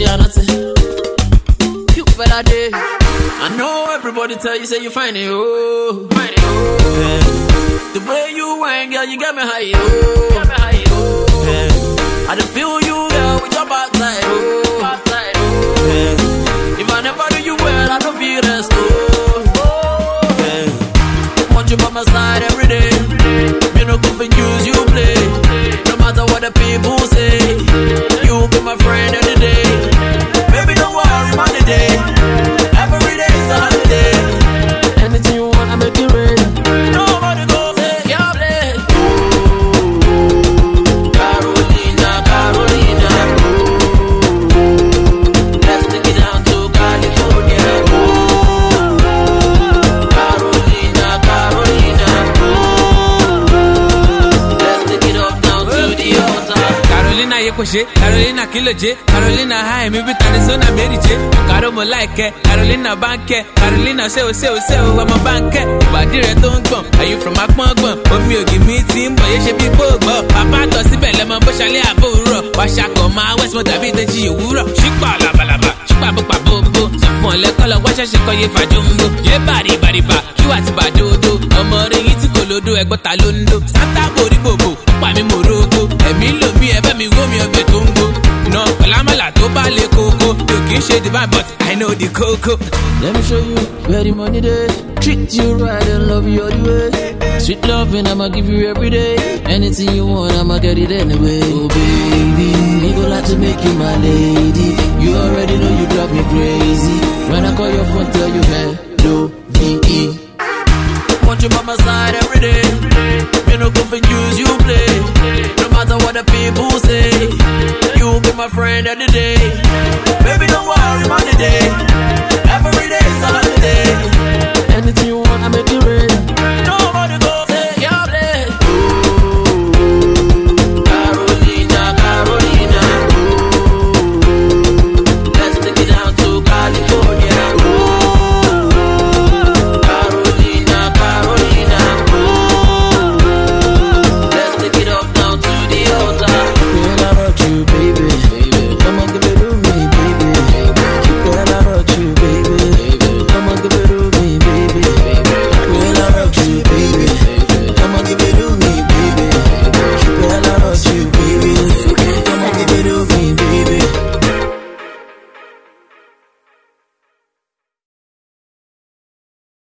she are nothing. You better day. I know everybody tell you say you find it, oh. Find it, oh. Yeah. The way you wine, girl, you got me high, oh. Carolina ṣe Carolina jẹ Carolina ha èmi bí Arizona Mary jẹ Caro mo láìkẹ Carolina bánkẹ Carolina ṣéwò ṣéwò ṣéwò ọmọ bánkẹ ìbàdí rẹ tó ń gbọ̀n ẹ̀yìn from apọ́ngbọ̀n omi ògì mi ti ń bọ̀ yé ṣe bí gbòògbọ̀ bàbá àtọ̀ síbẹ̀ lẹ́mọ bó ṣalẹ̀ àbò rọ̀ wàṣàkọ̀ máa west mo dàbí ìdẹ́jì òwúrọ̀ ṣípà làbàlàbà ṣípà bópa bóbó sọ fún ọ̀lẹ́kọ́ lọ wáṣẹ́ ṣe kọ́ yé fàjọ́ngbò yé bàrí bàrìbà kí wà ti bàdódó ọmọ kì í but I know the kókó. Let me show you where the money dey. Treat you right and love you all the way. Sweet loving, I'ma give you every day. Anything you want, I'ma get it anyway. Oh baby, ain't gonna lie to make you my lady. You already know you drive me crazy. When I call your phone, tell you hello, V-E. Want you by my side every day. Me no confuse you play. No matter what the people say, you'll be my friend every day. The day.